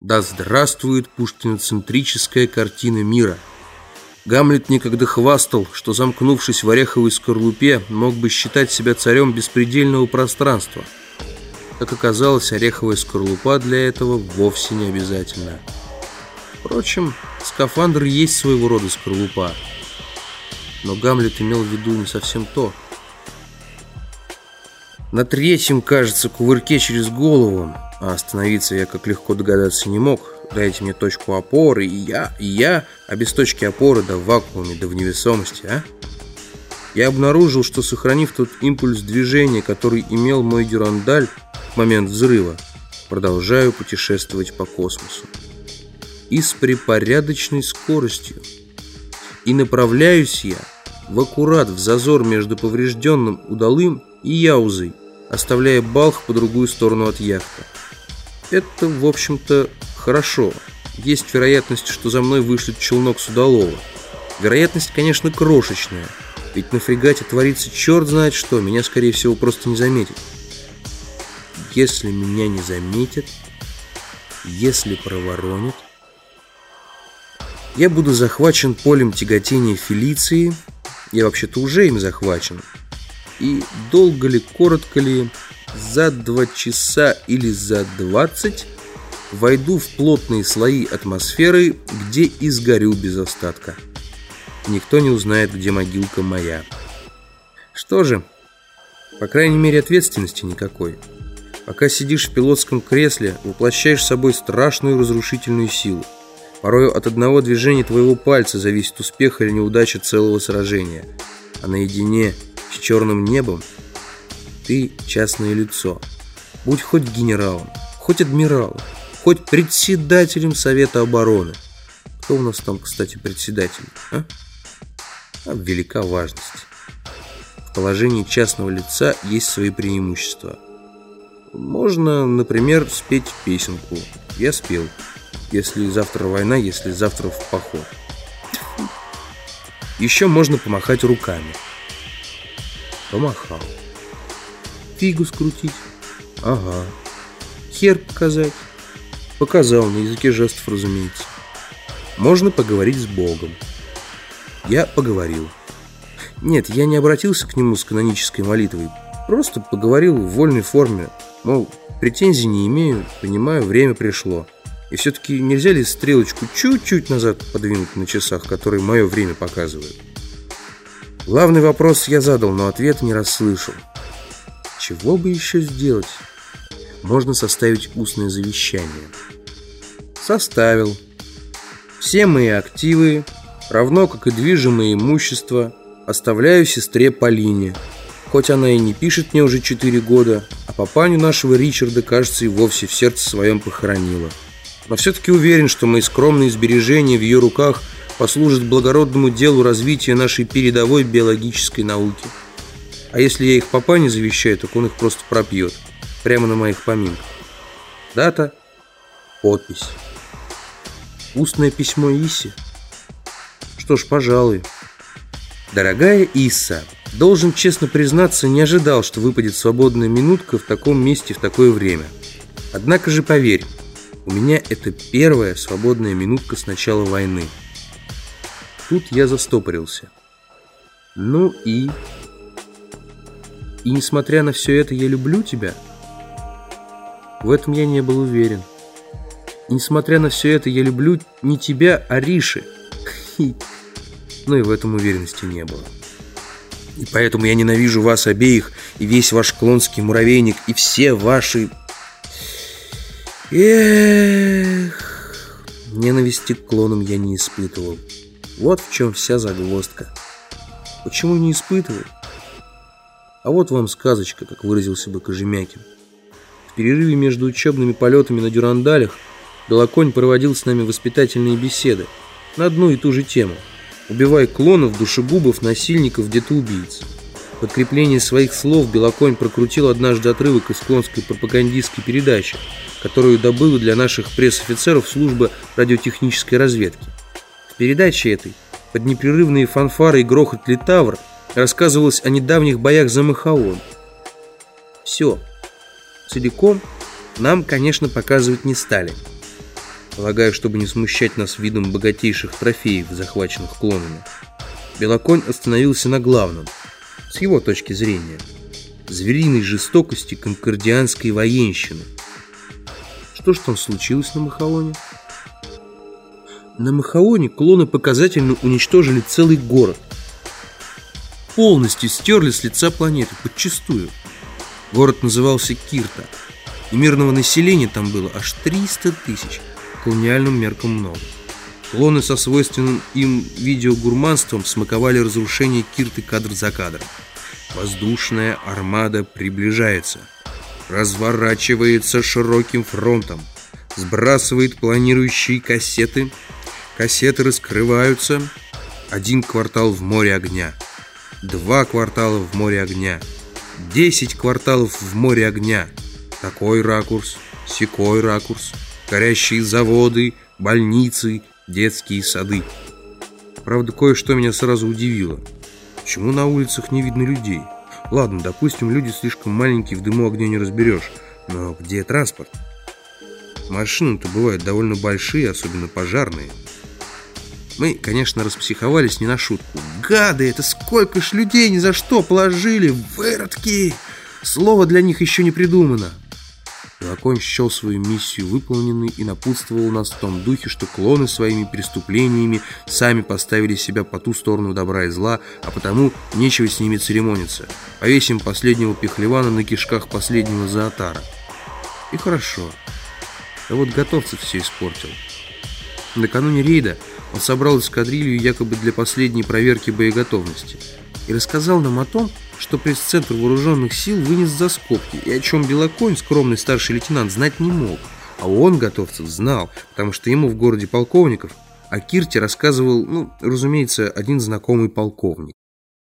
Да здравствует пушкиноцентрическая картина мира. Гамлет некогда хвастал, что, замкнувшись в ореховой скорлупе, мог бы считать себя царем беспредельного пространства. Как оказалось, ореховая скорлупа для этого вовсе не обязательна. Впрочем, скафандр есть своего рода скорлупа. Но Гамлет имел в виду не совсем то. На третьем, кажется, кувырке через голову а остановиться я, как легко догадаться, не мог. Дайте мне точку опоры, и я, и я, а без точки опоры, да в вакууме, да в невесомости, а? Я обнаружил, что, сохранив тот импульс движения, который имел мой дюрандаль в момент взрыва, продолжаю путешествовать по космосу. И с припорядочной скоростью. И направляюсь я в аккурат в зазор между поврежденным удалым и яузой, оставляя балх по другую сторону от яхты. Это, в общем-то, хорошо. Есть вероятность, что за мной вышлет челнок Судолова. Вероятность, конечно, крошечная. Ведь на фрегате творится черт знает что. Меня, скорее всего, просто не заметят. Если меня не заметят, если проворонят, я буду захвачен полем тяготения Фелиции. Я вообще-то уже им захвачен. И долго ли, коротко ли, за два часа или за двадцать войду в плотные слои атмосферы, где и сгорю без остатка. Никто не узнает, где могилка моя. Что же, по крайней мере ответственности никакой. Пока сидишь в пилотском кресле, воплощаешь собой страшную разрушительную силу. Порой от одного движения твоего пальца зависит успех или неудача целого сражения. А наедине с черным небом ты частное лицо. Будь хоть генералом, хоть адмиралом, хоть председателем Совета обороны. Кто у нас там, кстати, председатель? А? а велика важность. В положении частного лица есть свои преимущества. Можно, например, спеть песенку. Я спел. Если завтра война, если завтра в поход. Еще можно помахать руками. Помахал. Фигу скрутить. Ага. Хер показать. Показал на языке жестов, разумеется. Можно поговорить с Богом. Я поговорил. Нет, я не обратился к нему с канонической молитвой. Просто поговорил в вольной форме. Мол, претензий не имею, понимаю, время пришло. И все-таки нельзя ли стрелочку чуть-чуть назад подвинуть на часах, которые мое время показывают? Главный вопрос я задал, но ответ не расслышал. Чего бы еще сделать? Можно составить устное завещание. Составил. Все мои активы, равно как и движимое имущество, оставляю сестре Полине. Хоть она и не пишет мне уже 4 года, а папаню нашего Ричарда, кажется, и вовсе в сердце своем похоронила. Но все-таки уверен, что мои скромные сбережения в ее руках послужат благородному делу развития нашей передовой биологической науки. А если я их папа не завещаю, так он их просто пропьет. Прямо на моих поминках. Дата, подпись. Устное письмо Иси. Что ж, пожалуй. Дорогая Иса, должен честно признаться, не ожидал, что выпадет свободная минутка в таком месте в такое время. Однако же поверь, у меня это первая свободная минутка с начала войны. Тут я застопорился. Ну и... И несмотря на все это, я люблю тебя? В этом я не был уверен. И несмотря на все это, я люблю не тебя, а Риши. Ну и в этом уверенности не было. И поэтому я ненавижу вас обеих, и весь ваш клонский муравейник, и все ваши... Эх... Ненависти к клонам я не испытывал. Вот в чем вся загвоздка. Почему не испытывал? А вот вам сказочка, как выразился бы Кожемякин. В перерыве между учебными полетами на дюрандалях Белоконь проводил с нами воспитательные беседы на одну и ту же тему. Убивай клонов, душегубов, насильников, детоубийц. Подкрепление своих слов Белоконь прокрутил однажды отрывок из клонской пропагандистской передачи, которую добыла для наших пресс-офицеров служба радиотехнической разведки. Передаче этой, под непрерывные фанфары и грохот литавр, рассказывалось о недавних боях за Махаон. Все. Целиком нам, конечно, показывать не стали. Полагаю, чтобы не смущать нас видом богатейших трофеев, захваченных клонами. Белоконь остановился на главном, с его точки зрения. Звериной жестокости конкордианской военщины. Что ж там случилось на Махаоне? На Махаоне клоны показательно уничтожили целый город. Полностью стерли с лица планеты, подчистую. Город назывался Кирта, и мирного населения там было аж 300 тысяч, колониальным меркам много. Клоны со свойственным им видеогурманством смаковали разрушение Кирты кадр за кадром. Воздушная армада приближается, разворачивается широким фронтом, сбрасывает планирующие кассеты, кассеты раскрываются, один квартал в море огня, два квартала в море огня, десять кварталов в море огня, такой ракурс, секой ракурс, горящие заводы, больницы, детские сады. Правда, кое-что меня сразу удивило. Почему на улицах не видно людей? Ладно, допустим, люди слишком маленькие, в дыму огня не разберешь. Но где транспорт? Машины-то бывают довольно большие, особенно пожарные. Мы, конечно, распсиховались не на шутку. Гады, это сколько ж людей ни за что положили, выродки! Слово для них еще не придумано. Дракон счел свою миссию выполненной и напутствовал нас в том духе, что клоны своими преступлениями сами поставили себя по ту сторону добра и зла, а потому нечего с ними церемониться. Повесим последнего пехлевана на кишках последнего зоотара. И хорошо. А вот готовцев все испортил. Накануне рейда он собрал эскадрилью якобы для последней проверки боеготовности и рассказал нам о том, что пресс-центр вооруженных сил вынес за скобки, и о чем Белоконь, скромный старший лейтенант, знать не мог. А он, Готовцев, знал, потому что ему в городе полковников о Кирте рассказывал, ну, разумеется, один знакомый полковник.